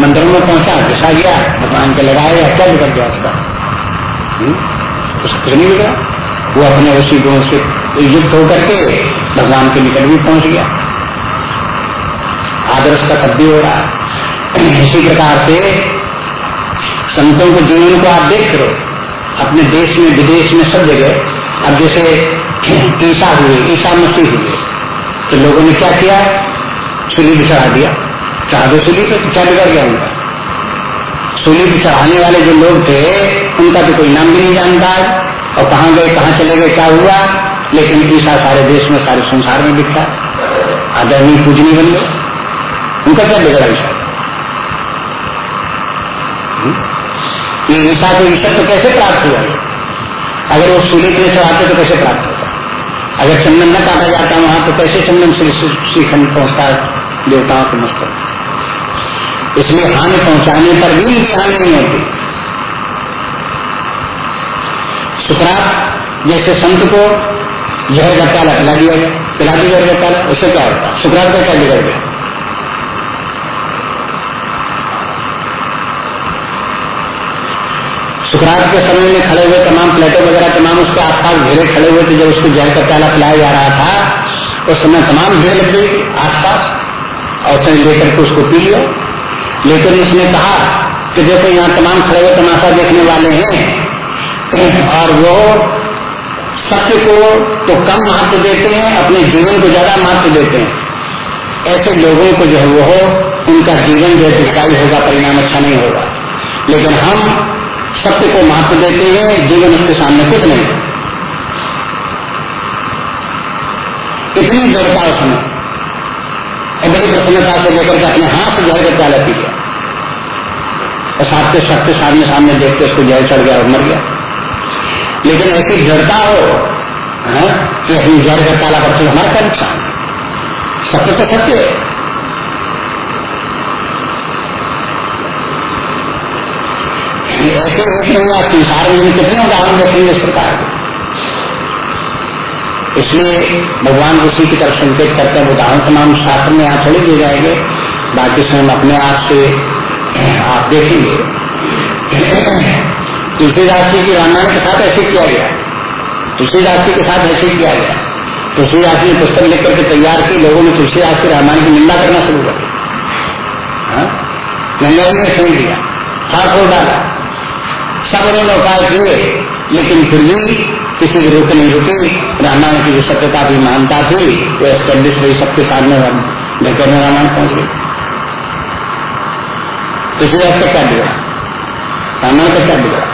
मंदिरों में पहुँचा घिसा गया भगवान के लगाया क्या बिगड़ गया उसका। हम्म? कुछ नहीं बिगड़ा वो अपने उसी गुण से युक्त होकर के भगवान के निकट भी पहुँच गया। आदर्श का तब भी हो रहा। है इसी प्रकार से संतों के जीवन को आप देख करो अपने देश में, विदेश में सब जगह, अब जैसे ईसा हुए ईसा मसीह हुए तो लोगों ने क्या किया? सूली भी दिया। दो सूली तो क्या बिगड़ गया उनका सूली भी चढ़ाने वाले जो लोग थे उनका तो कोई नाम भी नहीं जानता है और कहाँ गए कहाँ चले गए क्या हुआ लेकिन ईसा सारे देश में सारे संसार में दिखता आदरणीय पूजनी बन गए उनका क्या बिगड़ा ईसा ये ईसा को ईश्वर तो कैसे प्राप्त हुआ अगर वो सूर्य के चढ़ाते तो कैसे प्राप्त होता अगर चंदन न काटा जाता वहाँ तो कैसे चंदन श्री श्रीखंड पहुँचता देवताओं के मस्तक इसलिए हानि पहुँचाने पर भी इनकी हानि नहीं होती। सुकरात जैसे संत को का प्याला पिला दिया पिला दिया प्याला, उससे क्या होता? सुकरात का क्या बिगड़ गया? सुकरात के समय में खड़े हुए तमाम प्लेटो वगैरह, तमाम उसके आसपास घेरे खड़े हुए थे, जब उसको जहर का प्याला पिलाया जा रहा था, उस समय तमाम भीड़ लग गई आसपास, और उसने लेकर के उसको पी लिया। लेकिन उसने कहा कि देखो यहाँ तमाम खड़े तमाशा देखने वाले हैं, और वो सत्य को तो कम महत्व देते हैं, अपने जीवन को ज़्यादा महत्व देते हैं। ऐसे लोगों को जो है वो हो, उनका जीवन जो है होगा, परिणाम अच्छा नहीं होगा। लेकिन हम सत्य को महत्व देते हैं, जीवन उसके सामने कुछ नहीं। इतनी जड़ता उसने और बड़ी प्रसन्नता से लेकर के अपने हाथ से जहर का पी गया और साथ के सत्य सामने सामने देखते उसको जहर चढ़ गया और मर गया। लेकिन ऐसी जड़ता हो है, कि हम जहर का प्याला करते हमारा क्या नुकसान? सत्य तो सत्य है। ऐसे एक संसार में कितने उदाहरण देखेंगे इस प्रकार इसलिए भगवान उसी की तरफ़ संकेत करते हैं उदाहरण तमाम शास्त्र में यहाँ थोड़ी दिए जाएँगे। बाकी स्वयं अपने आप से आप देखेंगे। तुलसीदास जी की रामायण के साथ ऐसे किया गया। तुलसीदास जी के साथ ऐसे किया गया। तुलसीदास ने पुस्तक लिख करके तैयार की, लोगों ने तुलसीदास की रामायण की निंदा करना शुरू कर गंगा ने सही दिया साफ़ हो डाला। सब उन्होंने उपाय किए। लेकिन फिर भी किसी की रुक नहीं रुकी। रामायण की जो सत्यता की मानता थी, वो एस्टेब्लिश हुई सबके सामने लेकर में रामायण पहुँच गई। किसी का क्या बिगड़ा रामायण का क्या बिगड़ा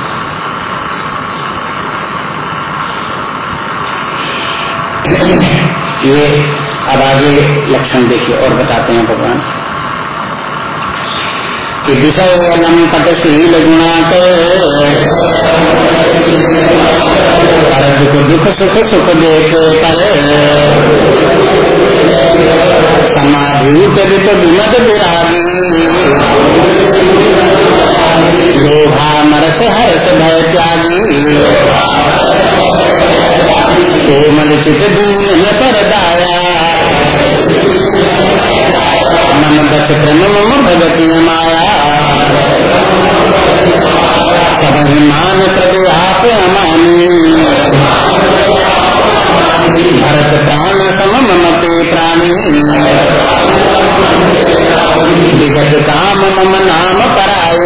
ये अब आगे लक्षण देखिए और बताते हैं भगवान। कि विषय अलंकटशील गुणात को दुख सुख सुख देख लोभा मरस भय त्यागी। कोमल चित पर दाया। मन बच प्रेम मम भगति माया। मान प्रभु आप अमानी भरत प्राण सम ममते प्राणी विगत काम मम नाम पराय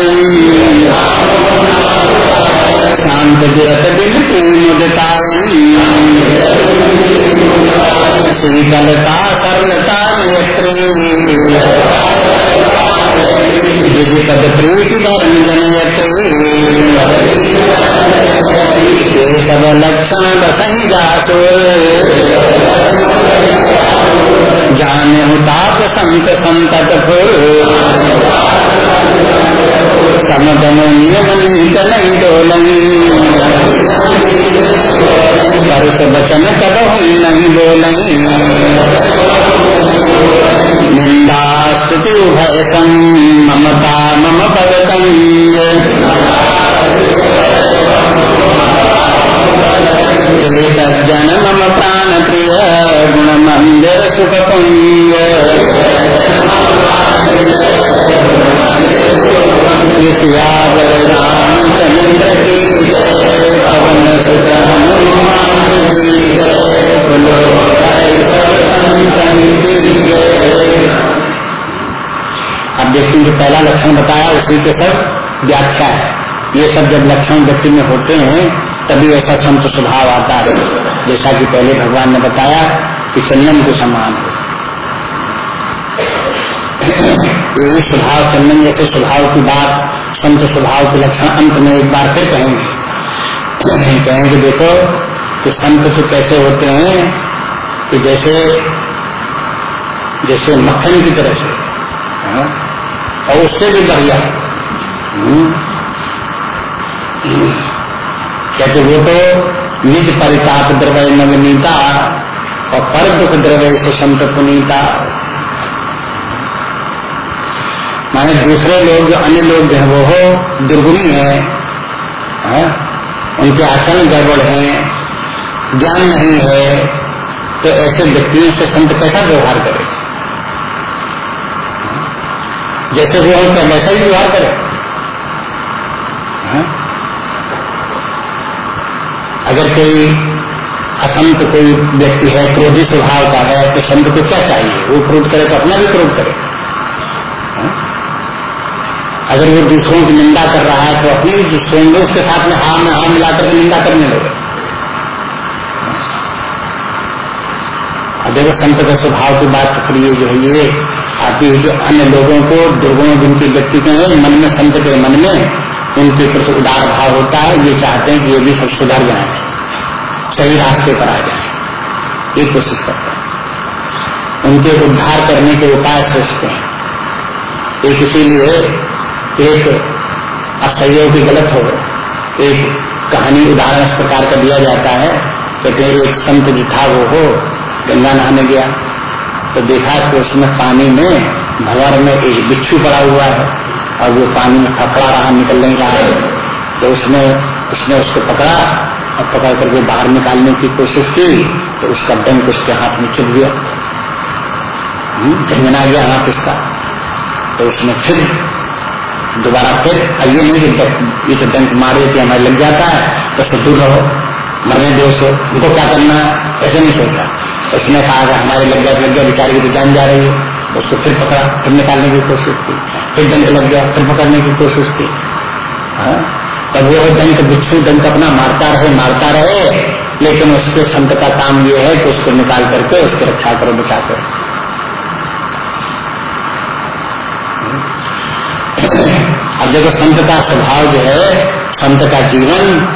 शांत गिरत दिल की मुदताई सरलता नेत्री विधि पद प्रीति धर्म जनयत सब लक्षण बसई जातो जाने हुताप संत संतत सम नियम नीत डोलन परस वचन कद नहीं बोलन निंदा स्तुति उभय ममता मम पदकं सज्जन मम प्राण प्रिय गुण मंदिर सुख पुंग अब व्यक्ति जो पहला लक्षण बताया, उसी के सब व्याख्या है। ये सब जब लक्षण व्यक्ति में होते हैं तभी ऐसा संत स्वभाव आता है, जैसा कि पहले भगवान ने बताया कि संयम के समान है। स्वभाव, संयम जैसे स्वभाव की बात, संत स्वभाव के लक्षण अंत में एक बार फिर कहेंगे। कहेंगे, देखो कि संत तो कैसे होते हैं कि जैसे जैसे मक्खन की तरह से? और उससे भी बढ़िया। कहते वो तो निज परिताप द्रव्य नवनीता और पर दुख द्रव्य से संत पुनीता। माने दूसरे लोग जो अन्य लोग है वो हो दुर्गुणी है, है? उनके आचरण गड़बड़ है ज्ञान नहीं है तो ऐसे व्यक्तियों से संत कैसा व्यवहार करे? जैसे वो हम वैसा ही व्यवहार करे हाँ? अगर कोई असंत कोई व्यक्ति है, क्रोधी स्वभाव का है तो संत को क्या चाहिए? वो क्रोध करे तो अपना भी क्रोध करे। हाँ? अगर वो दूसरों की निंदा कर रहा है तो अपनी भी स्वयं उसके साथ में हाथ में हाथ मिलाकर के निंदा करने लगे। देखो संत का स्वभाव की बात ये जो है ये आती है जो अन्य लोगों को दुर्गुण जिनके व्यक्ति के मन में संत के मन में उनके प्रति उदार भाव होता है, ये चाहते हैं कि ये भी सब सुधर जाए सही रास्ते पर आ जाए। ये कोशिश करते हैं। उनके उद्धार करने के उपाय सोचते हैं। एक इसीलिए एक असहयोग गलत हो, एक कहानी उदाहरण इस प्रकार का दिया जाता है कि एक संत जी था वो हो, गंगा नहाने गया तो देखा कि उसमें पानी में भंवर में एक बिच्छू पड़ा हुआ है और वो पानी में खपड़ा रहा, निकल नहीं रहा है। तो उसने उसने उसको पकड़ा और पकड़ करके बाहर निकालने की कोशिश की तो उसका डंक उसके हाथ में चुप गया। झंझना हम्म, गया हाथ उसका। तो उसने फिर दोबारा फिर ये नहीं कि ये तो डंक मारे कि हमारे लग जाता है तो उसको दूर रहो मरने दो उसको उनको क्या करना ऐसे नहीं सोचा। उसने कहा कि हमारे लग गया लग गया बेचारी की जान जा रही है। उसको फिर पकड़ा फिर निकालने की कोशिश की। फिर दंक लग गया फिर पकड़ने की कोशिश की। हाँ? तब वो दंक बिच्छू दंक अपना मारता रहे मारता रहे, लेकिन उसके संत का काम ये है कि उसको निकाल करके उसकी रक्षा करो, बचा करो। अब देखो, संत का स्वभाव जो है, संत का जीवन,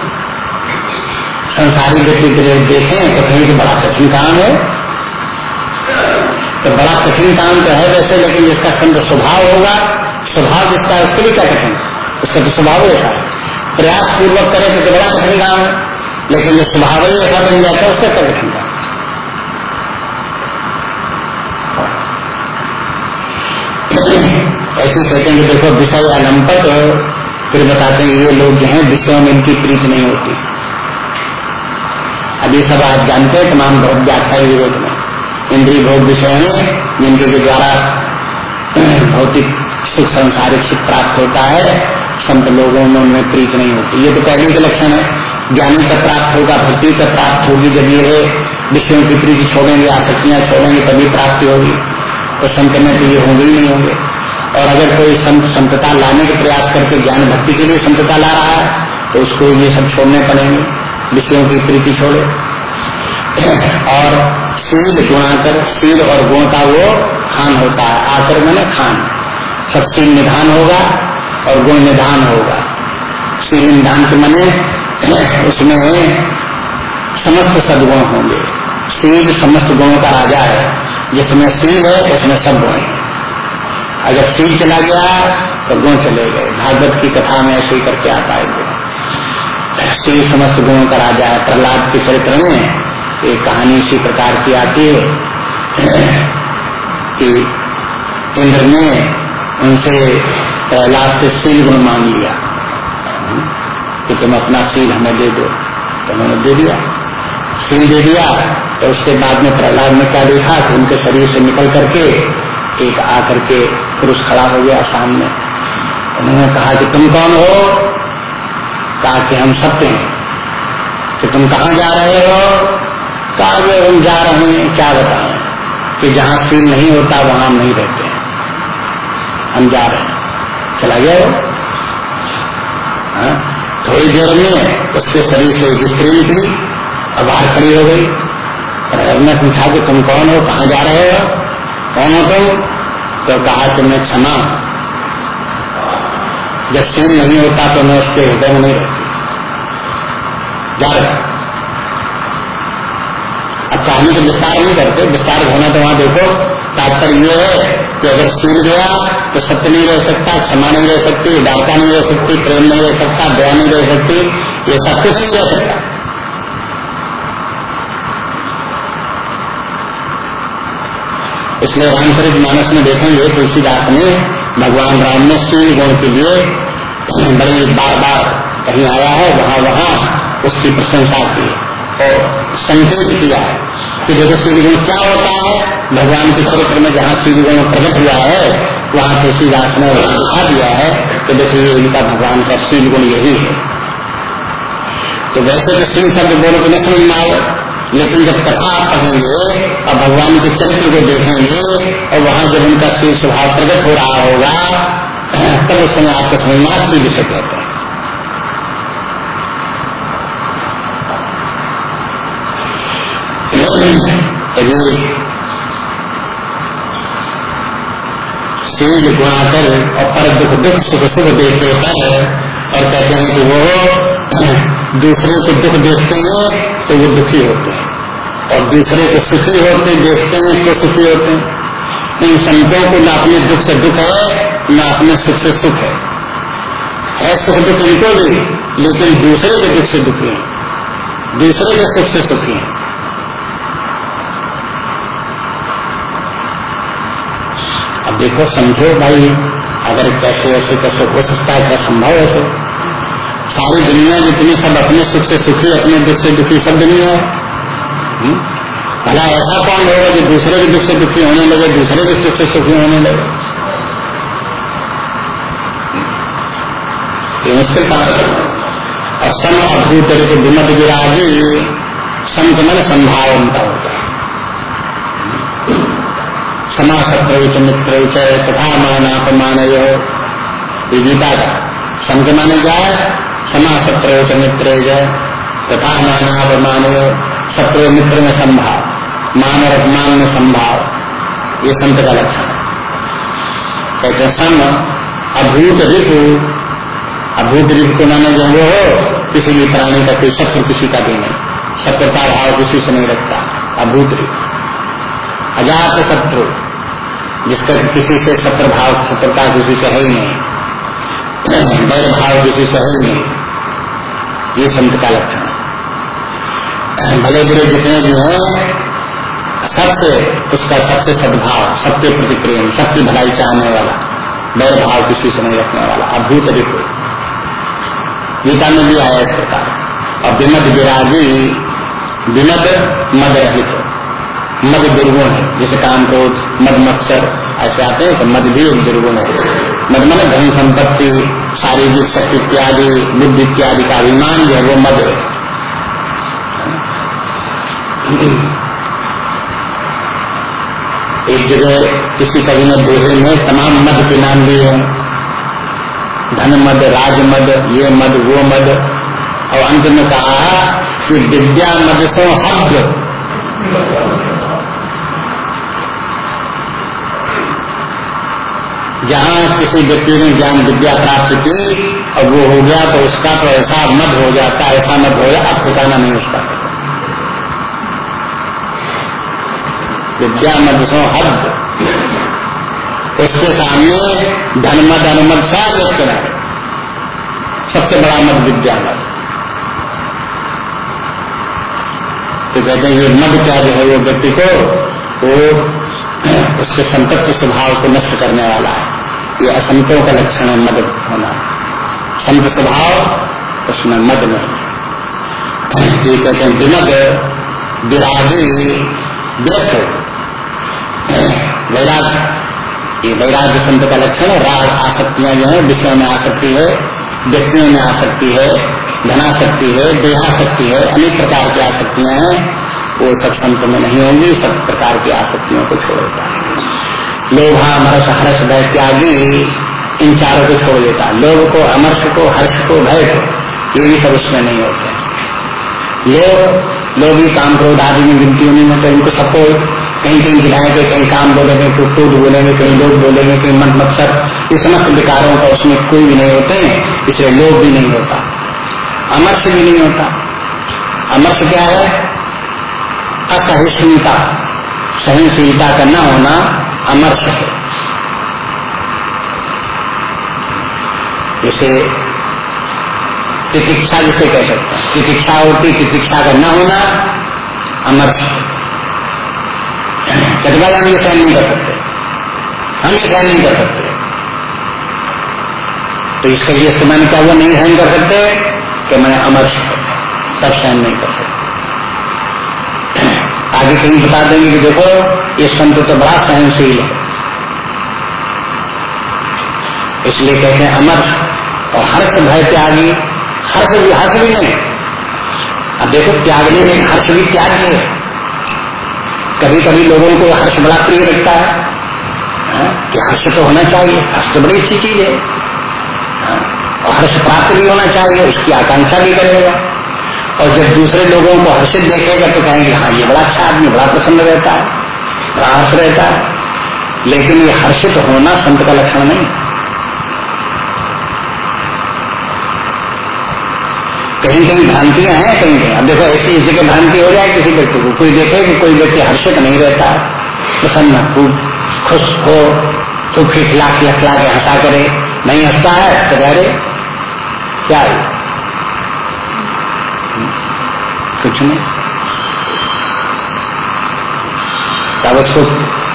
संसारी व्यक्ति के लिए देखें तो कहीं तो बड़ा कठिन काम है। तो बड़ा कठिन काम तो है वैसे, लेकिन जिसका संत स्वभाव होगा, स्वभाव जिसका उसके लिए क्या कठिन? उसका तो स्वभाव ऐसा है। प्रयास पूर्वक करे तो, बड़ा कठिन काम है लेकिन जो स्वभाव ही ऐसा बन जाता है उसका क्या कठिन काम ऐसे सोचेंगे देखो विषय अलंपट फिर बताते हैं ये लोग जो है विषयों में इनकी प्रीत नहीं होती। अभी सब आप जानते हैं तमाम बहुत व्याख्या विरोध में। इंद्रिय भोग विषय है जिनके द्वारा भौतिक सुख संसारिक सुख प्राप्त होता है। संत लोगों में उनमें प्रीत नहीं होती। ये तो पहले के लक्षण है। ज्ञानी का प्राप्त होगा, भक्ति का प्राप्त होगी। जब ये विषयों की प्रीति छोड़ेंगे आसक्तियाँ छोड़ेंगे, तभी प्राप्ति होगी। तो संत में तो ये होंगे ही नहीं होंगे। और अगर कोई संत संतता लाने के प्रयास करके ज्ञान भक्ति के लिए संतता ला रहा है तो उसको ये सब छोड़ने पड़ेंगे। विषयों की प्रीति छोड़े। और शील गुणाकर, शील और गुण का वो खान होता है। आकर मैंने खान। सब शील निधान होगा और गुण निधान होगा। शील निधान के मने, उसमें समस्त सदगुण होंगे। शील समस्त गुणों का राजा है। जिसमें शील है, उसमें सब गुण है। अगर शील चला गया तो गुण चले गए। भागवत की कथा में ऐसे ही करके आता है श्री समस्त गुणों का राजा है। प्रहलाद के चरित्र में एक कहानी इसी प्रकार की आती है, कि इंद्र ने उनसे प्रहलाद से सील गुण मांग लिया। कि तुम अपना सील हमें दे दो। तो उन्होंने दे दिया। सील दे दिया तो उसके बाद में प्रहलाद ने क्या देखा कि उनके शरीर से निकल करके एक आकर के पुरुष खड़ा हो गया सामने। उन्होंने कहा कि तुम कौन हो? कहा कि हम सत्य हैं। कि तुम कहाँ जा रहे हो? कहा कि हम जा रहे हैं, क्या बताएँ? कि जहाँ सील नहीं होता, वहाँ नहीं रहते हैं। हम जा रहे हैं। चला गया वो हाँ? थोड़ी देर में उसके शरीर से एक स्त्री निकली और बाहर खड़ी हो गई। और ने पूछा कि तुम कौन हो, कहाँ जा रहे हो? कौन हो तुम? तो कहा कि मैं क्षमा। जब क्षीण नहीं होता तो मैं उसके हृदय में नहीं रहती। जा रहे। अब कहानी को विस्तार नहीं करते। विस्तार होना तो वहाँ देखो, तात्पर्य ये है कि अगर सूर गया तो सत्य नहीं रह सकता, क्षमा नहीं रह सकती उदारता नहीं रह सकती, प्रेम नहीं रह सकता, दया नहीं रह सकती, ये सब कुछ नहीं रह सकता। इसलिए रामचरित मानस में देखेंगे, तुलसीदास ने भगवान राम ने सूर्य गुण के लिए बड़ी बार बार कहीं आया है वहाँ वहाँ उसकी प्रशंसा की और संकेत किया कि देखो सूर्य गुण क्या होता है, भगवान के चरित्र में जहाँ सूर्य गुण प्रकट हुआ है वहाँ तुलसीदास ने दिखा दिया है तो देखिए इनका भगवान का सूर्य गुण यही है। तो वैसे तो सिंह शब्द बोलो तो नहीं समझ में आए लेकिन जब कथा आप पढ़ेंगे, और भगवान के चरित्र को देखेंगे, और वहाँ जब उनका शिव स्वभाव प्रकट हो रहा होगा, तब उस समय आपको समझना भी विषय कहते हैं। शिव गुणाकर और पर दुख दुख सुख सुख देखते पर और कहते हैं कि वो दूसरे को दुख देखते हैं तो वो दुखी होते हैं। और दूसरे को सुखी होते, देखते हैं तो सुखी होते हैं। इन संतों को न अपने दुख से दुख है, न अपने सुख से सुख है। है सुख दुख इनको भी, लेकिन दूसरे के दुख से दुखी है। दूसरे के सुख से सुखी है अब देखो, समझो भाई, अगर कैसे ऐसे कैसे हो सकता है, क्या संभव ऐसे? सारी दुनिया जितनी सब अपने सुख से सुखी, अपने दुख से दुखी सब दुनिया है। हम्म? भला ऐसा कौन होगा कि दूसरे के दुख से दुखी होने लगे, दूसरे के सुख से सुखी होने लगे? मुश्किल काम और सम अभूत विमत विराजी संत मन संभाव उनका होता है सत्र मित्र तथा मान अपमान ये गीता का संत माने जाए सत्र मित्र तथा माना अपमान शत्रु मित्र में संभाव मान और अपमान में संभाव ये संत का लक्षण है। कहते सम अभूत ऋतु अभूत ऋतु को माने जो हो, किसी भी प्राणी का कोई शत्रु किसी का भी नहीं। शत्रुता भाव किसी से नहीं रखता। अभूत ऋतु अजात शत्रु। जिसका किसी से शत्रु भाव शत्रुता किसी से है नहीं। बैर भाव किसी से है नहीं। ये संत का लक्षण भले बुरे जितने भी हैं, सबसे, उसका सबसे सद्भाव, सबके प्रति प्रेम, सबकी भलाई चाहने वाला बैर भाव किसी से नहीं रखने वाला अभूत रिपु गीता में भी आया इस प्रकार। और विमद विराजी विमद मद रहित मद दुर्गुण है। जैसे काम क्रोध मद मत्सर ऐसे आते हैं तो मद भी एक दुर्गुण है। मद मन धन संपत्ति, शारीरिक शक्ति इत्यादि, बुद्धि इत्यादि का अभिमान जो है वो मद है। एक जगह किसी कवि ने दोहे में तमाम मद के नाम दिए हैं। धन मद, राज मद, ये मद, वो मद। और अंत में कहा कि विद्या मद सो हद। जहाँ किसी व्यक्ति ने ज्ञान विद्या प्राप्त की और वो हो गया तो उसका तो ऐसा मत हो जाता, ऐसा मत हो जाए अब ठिकाना नहीं उसका। विद्या मत सो हद। उसके सामने धनमत अनुमत सब एक तरह सबसे बड़ा मत विद्या मत तो कहते हैं, ये मद क्या जो है वो व्यक्ति को वो उसके संतत्व स्वभाव को नष्ट करने वाला है। ये असंतों का लक्षण है, मद होना। संत स्वभाव, उसमें मद में ये कहते हैं, विमद, विरागी व्यक्त वैराग, ये वैराग्य संत का लक्षण है, राग आसक्तियाँ जो है, विषय में आसक्ति है, व्यक्तियों में आसक्ति है धनाशक्ति है देहाशक्ति है, अनेक प्रकार की आसक्तियाँ हैं, वो सब संत में नहीं होंगी, सब प्रकार की आसक्तियों को छोड़ता है। लोभा, मरस हर्ष भय, त्यागी, इन चारों को छोड़ देता। लोभ को अमर्ष को, हर्ष को, भय को, ये भी सब उसमें नहीं होते। लोभ लोग ही काम क्रोध आदि में गिनती नहीं होते इनको सबको कहीं कहीं गिराएँगे, कहीं काम बोलेंगे कोई क्रोध बोलेंगे, कहीं लोग बोलेंगे, कहीं मन मत्सर, ये समस्त विकारों का उसमें कोई भी नहीं होते हैं, इसलिए लोभ भी नहीं होता। अमर्ष भी नहीं होता। अमर्ष क्या है? असहिष्णुता। सहनशीलता का न होना अमर्ष है। जिसे तितिक्षा जिसे कह सकते हैं। तितिक्षा होती, तितिक्षा का न होना अमर्थ कटवाल हम ये सहन नहीं कर सकते। हम ये सहन नहीं कर सकते। तो इसका ये इस्तेमाल क्या वो नहीं सहन कर सकते कि मैं अमर्ष सब सहन नहीं कर सकते। आगे कहीं बता देंगे कि देखो ये संत तो बड़ा सहनशील है। इसलिए कहते हैं अमर और हर्ष भय त्यागी हर्ष भी हर्ष भी नहीं। अब देखो त्यागने में हर्ष भी त्याग है। कभी कभी लोगों को हर्ष बड़ा प्रिय लगता है। हाँ, कि हर्ष तो होना चाहिए हर्ष तो बड़ी अच्छी चीज़ है। हाँ, और हर्ष प्राप्त भी होना चाहिए उसकी आकांक्षा भी करेगा। और जब दूसरे लोगों को हर्षित देखेगा तो कहेंगे हाँ ये बड़ा अच्छा आदमी, बड़ा प्रसन्न रहता है, बड़ा हर्ष रहता है। लेकिन ये हर्षित होना संत का लक्षण नहीं। कहीं कहीं भ्रांतियाँ हैं, कहीं कहीं। अब देखो ऐसी इसी की भ्रांति हो जाए किसी व्यक्ति को, कोई देखे कि कोई व्यक्ति हर्षित नहीं रहता प्रसन्न, खूब खुश हो तो खिखला खिलखला के हंसा करे, नहीं हंसता है? तो रहे, क्या है? कुछ नहीं। उसको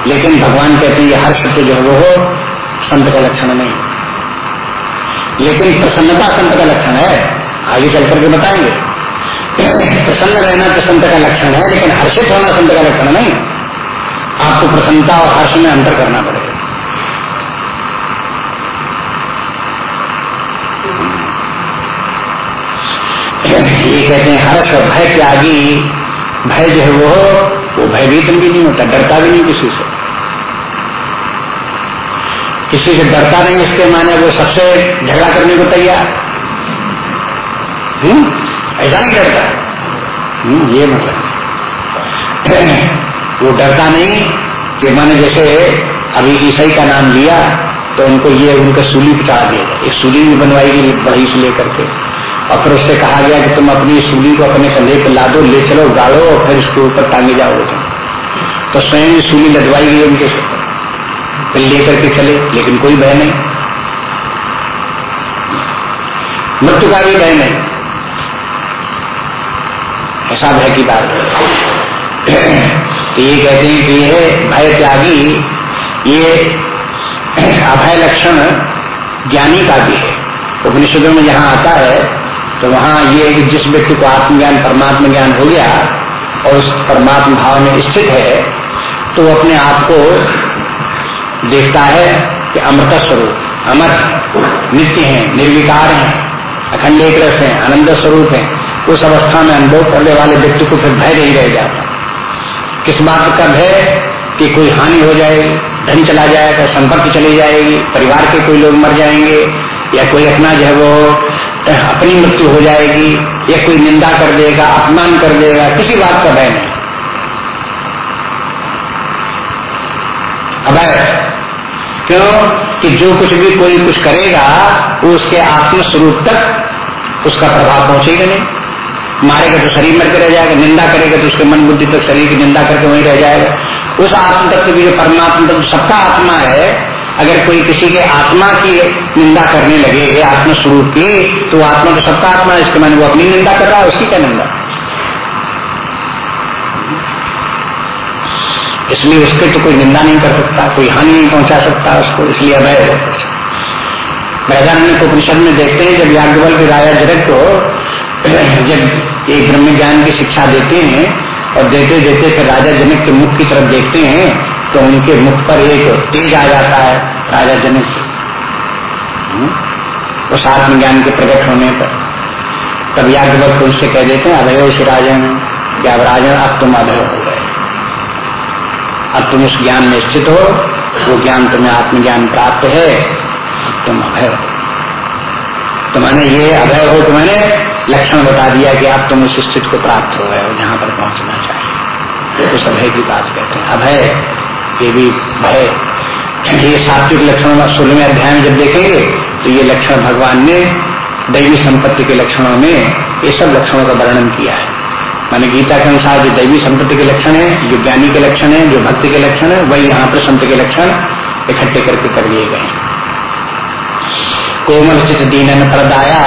लेकिन भगवान कहते हैं ये हर्ष जो है वो हो, संत का लक्षण नहीं लेकिन प्रसन्नता संत का लक्षण है। आगे चल करके बताएँगे। प्रसन्न रहना तो संत का लक्षण है, लेकिन हर्षित होना संत का लक्षण नहीं। आपको प्रसन्नता और हर्ष में अंतर करना पड़ेगा। ये कहते हैं हर्ष और भय त्यागी भय जो है वो वो भयभीत भी नहीं होता डरता भी नहीं किसी से। किसी से डरता नहीं इसके माने वो सबसे झगड़ा करने को तैयार। हम्म? ऐसा नहीं डरता। हम्म, ये मतलब। वो डरता नहीं कि मैंने जैसे अभी ईसाई का नाम लिया तो उनको ये उनका सूली पिटा दिया एक सूली भी बनवाई गई बड़ी से लेकर के। और फिर उससे कहा गया कि तुम अपनी सूली को अपने कंधे पर ला दो ले चलो, गाड़ो और फिर इसके ऊपर टांगे जाओगे तुम। तो स्वयं सूली लदवाई गई उनके फिर लेकर के चले, लेकिन कोई भय नहीं। मृत्यु का भी भय नहीं। ऐसा भय की बात तो ये कहते हैं कि यह भय त्यागी, ये अभय लक्षण ज्ञानी का भी है। उपनिषदों में जहाँ आता है तो वहाँ ये जिस व्यक्ति को आत्मज्ञान, परमात्मा ज्ञान हो गया और उस परमात्मा भाव में स्थित है तो अपने आप को देखता है कि अमृत स्वरूप, अमर, नित्य है, निर्विकार है, अखंड एक रस है, आनंद स्वरूप है। उस अवस्था में अनुभव करने वाले व्यक्ति को फिर भय नहीं रह जाता। किस बात का भय? कि कोई हानि हो जाएगी धन चला जाएगा संपत्ति चली जाएगी, परिवार के कोई लोग मर जाएँगे, या कोई अपना जो है वो अपनी मृत्यु हो जाएगी, या कोई निंदा कर देगा, अपमान कर देगा, किसी बात का भय नहीं। अभय क्यों? कि जो कुछ भी कोई कुछ करेगा, वो उसके आत्म स्वरूप तक उसका प्रभाव पहुंचेगा नहीं। मारेगा तो शरीर मर के रह जाएगा, निंदा करेगा तो उसके मन बुद्धि तक शरीर की निंदा करके वहीं रह जाएगा। उस आत्म तत्व की जो परमात्मा तत्व, सबका आत्मा है अगर कोई किसी के आत्मा की निंदा करने लगे आत्म स्वरूप की तो आत्मा तो सबका आत्मा इसके मैंने वो अपनी निंदा कर रहा है उसकी क्या निंदा। इसलिए उसके तो कोई निंदा नहीं कर सकता, कोई हानि नहीं पहुँचा सकता उसको, इसलिए अभय है को उपनिषद में देखते हैं, जब याज्ञवल के राजा जनक को, जब एक ब्रह्म ज्ञान की शिक्षा देते हैं, और देते देते फिर राजा जनक के मुख की तरफ़ देखते हैं तो उनके मुख पर एक तेज आ जाता है, राजा जनक से हम्म? उस आत्मज्ञान के प्रकट होने पर। तब याज्ञवल उनसे कह देते हैं, अभय उस राजन क्या राजन अब तुम अभय हो गए। अब तुम उस ज्ञान में स्थित हो, वो ज्ञान तुम्हें आत्मज्ञान प्राप्त है तुम अभय हो। तो मैंने ये अभय हो तो मैंने लक्षण बता दिया कि आप तुम उस स्थिति को प्राप्त हो गए हो, जहाँ पर पहुँचना चाहिए उस अभय की बात कहते हैं। अभय ये भी भय। ये सात्विक लक्षण सोलहवें अध्याय में जब देखेंगे तो ये लक्षण भगवान ने दैवी संपत्ति के लक्षणों में ये सब लक्षणों का वर्णन किया है। माने गीता के अनुसार जो दैवी संपत्ति के लक्षण है जो ज्ञानी के लक्षण है जो भक्ति के लक्षण है वही यहाँ पर संत के लक्षण इकट्ठे करके कर लिए गए कोमल चित दीनन प्रदाया।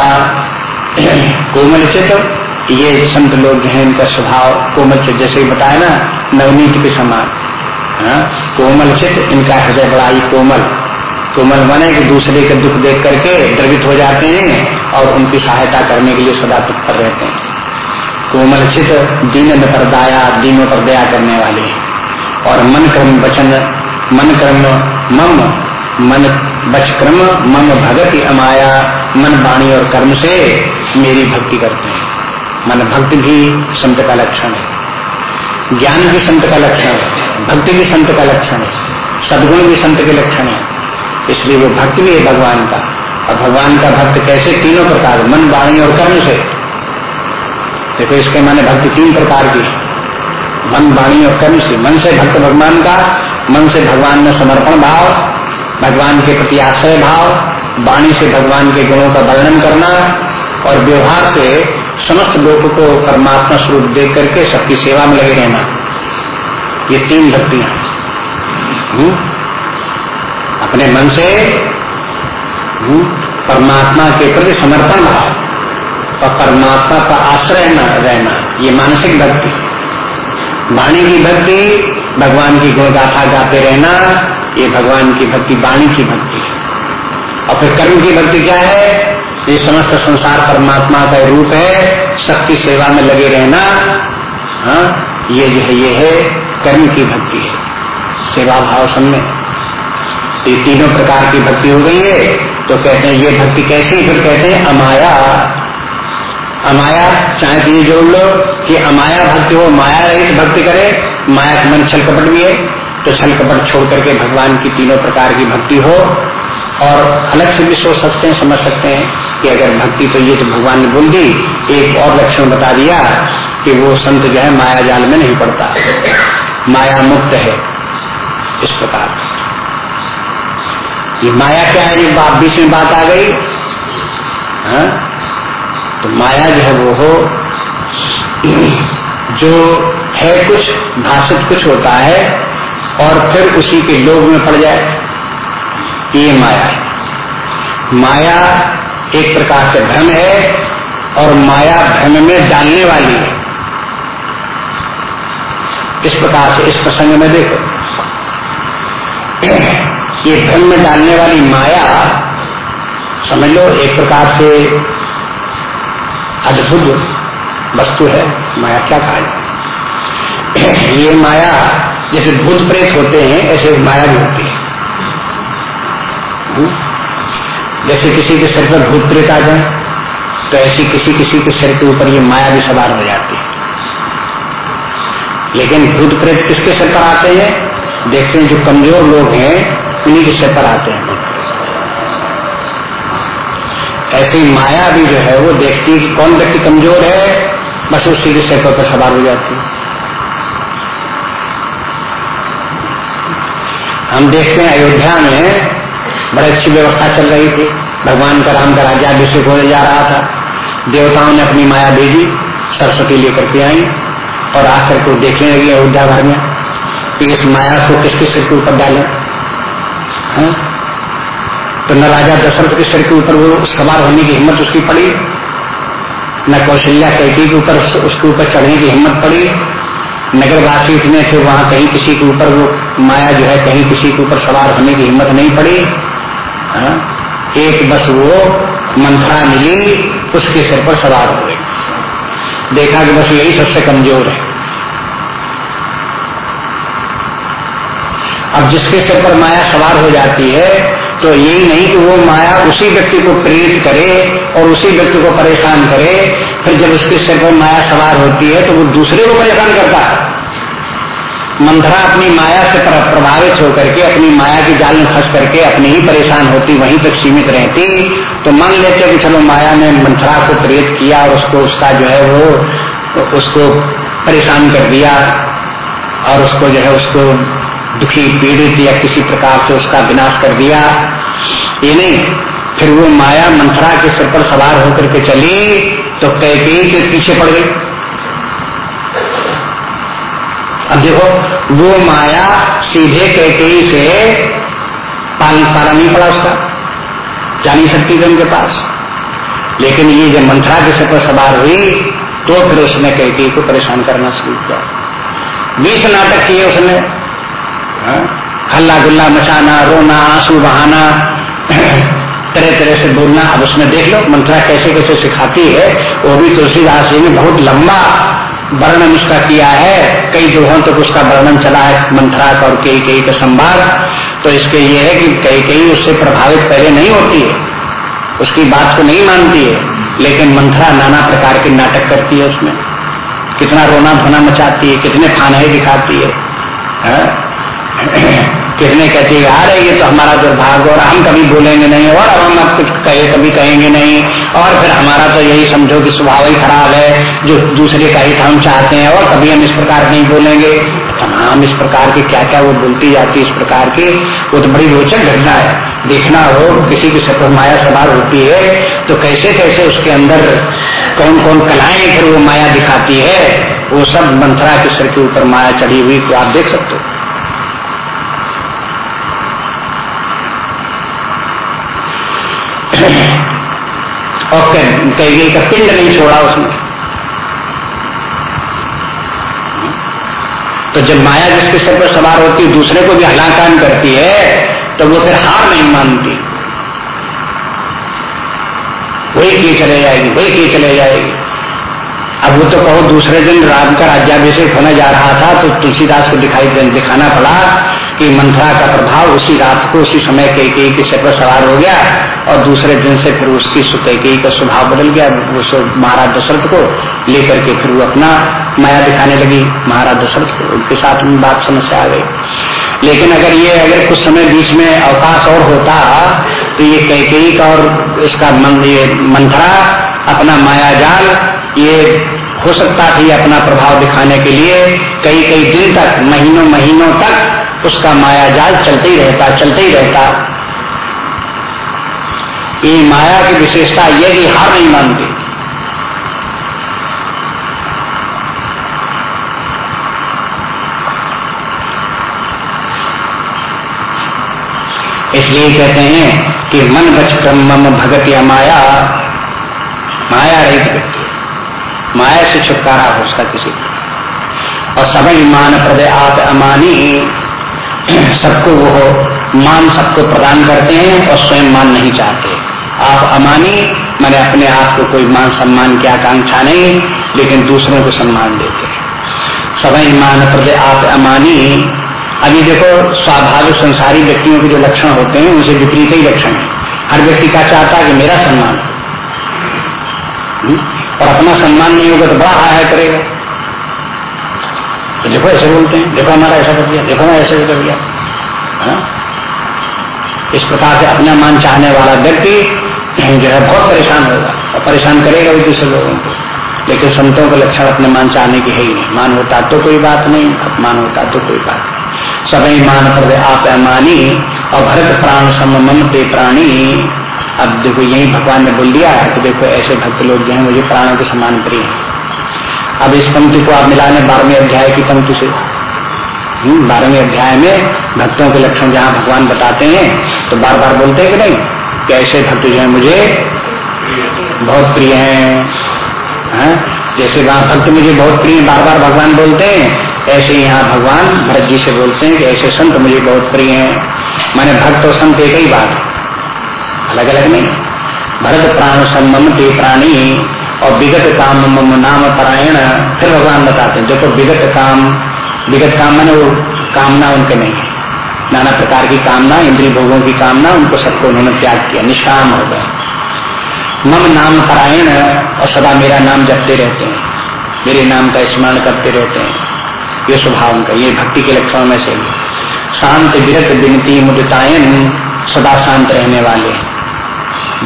कोमल चित ये संत लोग है इनका स्वभाव कोमल चित जैसे बताया ना नवनीत के समान। हाँ, कोमल चित इनका हृदय बड़ा ही कोमल। कोमल माने कि दूसरे के दुख देख करके द्रवित हो जाते हैं और उनकी सहायता करने के लिए सदा तत्पर रहते हैं। कोमल चित दीन पर दाया, दीनों पर दया करने वाले और मन क्रम वचन, मन क्रम मम, मन बच क्रम, मम भगति अमाया, मन वाणी और कर्म से मेरी भक्ति करते हैं। मन भक्ति भी संत का लक्षण है। ज्ञान भी संत का लक्षण है। भक्ति भी संत का लक्षण है। सदगुण भी संत के लक्षण है। इसलिए वो भक्त भी है भगवान का। और भगवान का भक्त कैसे तीनों प्रकार, मन, वाणी और कर्म से? देखो, इसके माने भक्ति तीन प्रकार की मन, वाणी और कर्म से। मन से भक्त भगवान का, मन से भगवान में समर्पण भाव, भगवान के प्रति आश्रय भाव, वाणी से भगवान के गुणों का वर्णन करना और व्यवहार से समस्त लोगों को परमात्मा स्वरूप देख करके सबकी सेवा में लगे रहना। ये तीन भक्तियाँ हम्म? अपने मन से हम्म, परमात्मा के प्रति समर्पण भाव और परमात्मा का आश्रय न रहना ये मानसिक भक्ति वाणी की भक्ति भगवान की गुणगाथा गाते रहना ये भगवान की भक्ति वाणी की भक्ति और फिर कर्म की भक्ति क्या है? ये समस्त संसार परमात्मा का रूप है सबकी सेवा में लगे रहना हाँ ये जो है ये है कर्म की भक्ति। है सेवा भाव में ये तीनों प्रकार की भक्ति हो गई है तो कहते हैं, ये भक्ति कैसी फिर कहते हैं, अमाया। अमाया, चाहे तो ये जोड़ लो कि अमाया भक्ति हो, माया रहित भक्ति करे। माया मन छल कपट भी है तो छल कपट छोड़ करके भगवान की तीनों प्रकार की भक्ति हो। और अलग से भी सोच सकते हैं, समझ सकते हैं कि अगर भक्ति तो ये तो भगवान ने बोल दी। एक और लक्षण बता दिया कि वो संत जो है माया जाल में नहीं पड़ता। माया मुक्त है। इस प्रकार। ये माया क्या है? बात बीच में बात आ गई। हा? तो माया जो है वो हो, जो है कुछ, भाषित कुछ होता है और फिर उसी के लोग में पड़ जाए। ये माया है। माया एक प्रकार से भ्रम है और माया भ्रम में डालने वाली है। इस प्रकार से इस प्रसंग में देखो। ये भ्रम में डालने वाली माया, समझ लो, एक प्रकार से अद्भुत वस्तु है। माया क्या कहा ये माया, जैसे भूत प्रेत होते हैं, ऐसे माया भी होती है। हम्म? जैसे किसी के सिर पर भूत प्रेत आ जाए तो ऐसी किसी किसी के सिर के ऊपर ये माया भी सवार हो जाती है। लेकिन भूत प्रेत किसके सिर पर आते हैं? देखते हैं जो कमज़ोर लोग हैं, उन्हीं के सिर पर आते हैं। ऐसी माया भी जो है, वो देखती है कौन व्यक्ति कमज़ोर है, बस उसी के सिर पर सवार हो जाती है। हम देखते हैं अयोध्या में बड़ी अच्छी व्यवस्था चल रही थी। भगवान का राम का राज्याभिषेक होने जा रहा था। देवताओं ने अपनी माया भेजी, सरस्वती लेकर के आई। और आकर को देखने लगी अयोध्या भर में कि इस माया को किसके सिर के ऊपर डालें हाँ? तो न राजा दशरथ के सिर के ऊपर वो सवार होने की हिम्मत उसकी पड़ी, न कौशल्या कैटी के ऊपर उसके ऊपर चढ़ने की हिम्मत पड़ी, नगरवासी इतने थे, वहाँ कहीं किसी के ऊपर वो माया जो है कहीं किसी के ऊपर सवार होने की हिम्मत नहीं पड़ी हा? एक बस वो मंथरा मिली, उसके सिर पर सवार हो गई देखा कि बस यही सबसे कमज़ोर है। अब जिसके सिर पर माया सवार हो जाती है तो यही नहीं कि वो माया उसी व्यक्ति को प्रेरित करे और उसी व्यक्ति को परेशान करे, फिर जब उसके सिर पर माया सवार होती है तो वो दूसरे को परेशान करता है। मंथरा अपनी माया से प्रभावित होकर के, अपनी माया की जाल में फंस करके अपनी ही परेशान होती, वहीं तक सीमित रहती तो मान लेते कि चलो माया ने मंथरा को प्रेरित किया और उसको उसका जो है वो, उसको परेशान कर दिया और उसको जो है उसको दुखी, पीड़ित या किसी प्रकार से उसका विनाश कर दिया। ये नहीं, फिर वो माया मंथरा के सिर पर सवार होकर के चली तो कैकेयी के पीछे पड़ गई। अब देखो, वो माया सीधे कैकेयी से पाल पाला नहीं पड़ा उसका। जा नहीं सकती थी उनके पास। लेकिन ये जब मंथरा के सिर पर सवार हुई तो फिर उसने कैकेयी को परेशान करना शुरू किया बीस नाटक किए उसने। हाँ? हल्ला गुल्ला मचाना, रोना, आँसू बहाना, तरह तरह से बोलना। अब उसमें देख लो, मंत्रा कैसे कैसे सिखाती है। वो भी तुलसीदास जी ने बहुत लंबा वर्णन उसका किया है। कई दोहों तक तो उसका वर्णन चला है मंथरा का और कई कई का संवाद। तो इसके ये है कि कई कई उससे प्रभावित पहले नहीं होती है। उसकी बात को नहीं मानती है लेकिन मंथरा नाना प्रकार के नाटक करती है उसमें। कितना रोना धोना मचाती है कितने फानहे दिखाती है, है? कितने कहते है यार ये तो हमारा दुर्भाग्य और हम कभी बोलेंगे नहीं और अब हम अब कुछ कहे कभी कहेंगे नहीं और फिर हमारा तो यही समझो कि स्वभाव ही खराब है जो दूसरे का हित हम चाहते हैं और कभी हम इस प्रकार नहीं बोलेंगे तमाम इस प्रकार के क्या क्या वो बोलती जाती इस प्रकार की, वो तो बड़ी रोचक घटना है। देखना हो, किसी की सफ़र माया सवार होती है तो कैसे कैसे उसके अंदर कौन कौन कलाएँ फिर वो माया दिखाती है, वो सब मंथरा के सर के ऊपर माया चढ़ी हुई तो आप देख सकते हो। और कैगे का पिंड नहीं छोड़ा उसने। तो जब माया जिसके सर पर सवार होती दूसरे को भी हलाकान करती है तो वो फिर हार नहीं मानती। वही की चले जाएगी, वही की चले जाएगी। अब वो तो कहो, दूसरे दिन राम का राज्याभिषेक होने जा रहा था तो तुलसीदास को दिखाई दिखाना पड़ा कि मंथरा का प्रभाव उसी रात को उसी समय कई कई के सवार हो गया और दूसरे दिन से फिर उसकी कई का स्वभाव बदल गया। उस महाराज दशरथ को लेकर के फिर वो अपना माया दिखाने लगी। महाराज दशरथ को उनके साथ में बात समस्या आ गई। लेकिन अगर ये अगर कुछ समय बीच में अवकाश और होता तो ये कई का और इसका मन, ये मंथरा अपना माया जाल ये हो सकता था अपना प्रभाव दिखाने के लिए कई कई दिन तक महीनों महीनों तक उसका माया जाल चलते ही रहता, चलते ही रहता। ये माया की विशेषता यह कि हार नहीं मानती। इसलिए कहते हैं कि मन बच मम भगत या माया माया रहित व्यक्ति। माया से छुटकारा हो उसका किसी और समय मान प्रदय आप अमानी। सबको वो मान सबको प्रदान करते हैं और स्वयं मान नहीं चाहते। आप अमानी, मैंने अपने आप को कोई मान सम्मान की आकांक्षा नहीं, लेकिन दूसरों को सम्मान देते हैं। सभी मान प्रदे आप अमानी। अभी देखो, स्वाभाविक संसारी व्यक्तियों के जो लक्षण होते हैं, उनसे विपरीत ही लक्षण है। हर व्यक्ति का चाहता है कि मेरा सम्मान हम्म? और अपना सम्मान नहीं होगा तो बड़ा हाय करेगा। देखो ऐसे बोलते हैं, देखो हमारा ऐसा कर दिया, देखो हमारा ऐसे कर दिया। हाँ? इस प्रकार से अपना मान चाहने वाला व्यक्ति जो है बहुत परेशान होगा, और परेशान करेगा भी दूसरे लोगों को। लेकिन संतों का लक्षण अपने मान चाहने की है ही नहीं। मान होता तो कोई बात नहीं अपमान होता तो कोई बात नहीं। सभी मान पर आप मानी, और भरत प्राण सम प्राणी। अब देखो यही भगवान ने बोल दिया है कि देखो ऐसे भक्त लोग जो है मुझे प्राणों के समान प्रिय है। अब इस पंक्ति को आप मिला लें बारहवें अध्याय की पंक्ति से। हम्म, बारहवें अध्याय में भक्तों के लक्षण जहाँ भगवान बताते हैं तो बार बार बोलते हैं कि नहीं कि ऐसे भक्त जो है मुझे बहुत प्रिय हैं। है? जैसे वहाँ भक्त मुझे बहुत प्रिय बार बार भगवान बोलते हैं ऐसे यहाँ भगवान भरत जी से बोलते हैं कि ऐसे संत मुझे बहुत प्रिय हैं। माने भक्त और संत एक ही बात। अलग अलग नहीं। भरत प्राण ते प्राणी और विगत काम नाम परायण, फिर भगवान बताते हैं देखो विगत काम विगत काम मैंने वो कामना उनके नहीं है। नाना प्रकार की कामना, इंद्रिय भोगों की कामना, उनको सबको उन्होंने त्याग किया, निष्काम हो गए। मम नाम परायण, और सदा मेरा नाम जपते रहते हैं। मेरे नाम का स्मरण करते रहते हैं। ये स्वभाव उनका, ये भक्ति के लक्षणों में से शांत, विरत, विनती, मुदितायन, सदा शांत रहने वाले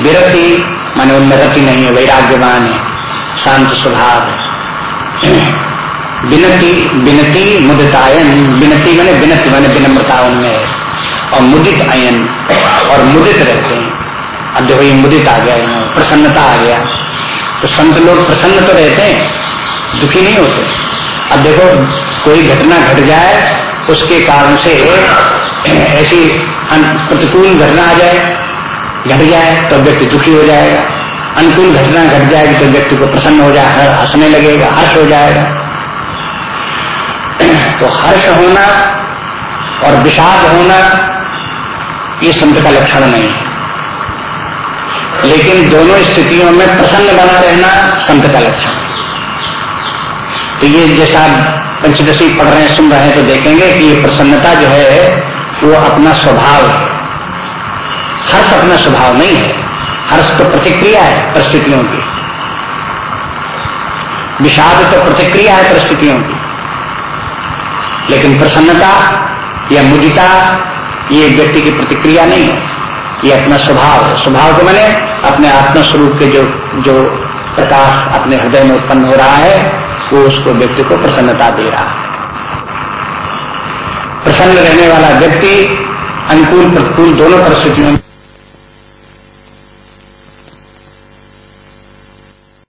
विरति माने उनमें रति नहीं है, वैराग्यवान है, शांत स्वभाव विनती विनती, मुदितायन, विनती मैंने विनती, मैंने विनम्रता उनमें है। और मुदित अयन, और मुदित रहते हैं। अब देखो ये मुदित आ गया प्रसन्नता आ गया। तो संत लोग प्रसन्न तो रहते हैं, दुखी नहीं होते। अब देखो, कोई घटना घट जाए, उसके कारण से ऐसी प्रतिकूल घटना आ जाए घट जाए तो व्यक्ति दुखी हो जाएगा। अनुकूल घटना घट जाएगी तो व्यक्ति को प्रसन्न हो जाए हंसने लगेगा, हर्ष हो जाएगा। तो हर्ष होना और विषाद होना, ये संत का लक्षण नहीं है। लेकिन दोनों स्थितियों में प्रसन्न बना रहना संत का लक्षण तो ये जैसा पंचदशी पढ़ रहे हैं, सुन रहे हैं तो देखेंगे कि ये प्रसन्नता जो है, वो अपना स्वभाव है। हर्ष अपना स्वभाव नहीं है। हर्ष तो प्रतिक्रिया है परिस्थितियों की। विषाद तो प्रतिक्रिया है परिस्थितियों की। लेकिन प्रसन्नता या मुदिता, ये व्यक्ति की प्रतिक्रिया नहीं है। ये अपना स्वभाव है। स्वभाव को मैंने अपने आत्मा स्वरूप के जो जो प्रकाश अपने हृदय में उत्पन्न हो रहा है, वो उसको व्यक्ति को प्रसन्नता दे रहा है। प्रसन्न रहने वाला व्यक्ति अनुकूल प्रतिकूल दोनों परिस्थितियों में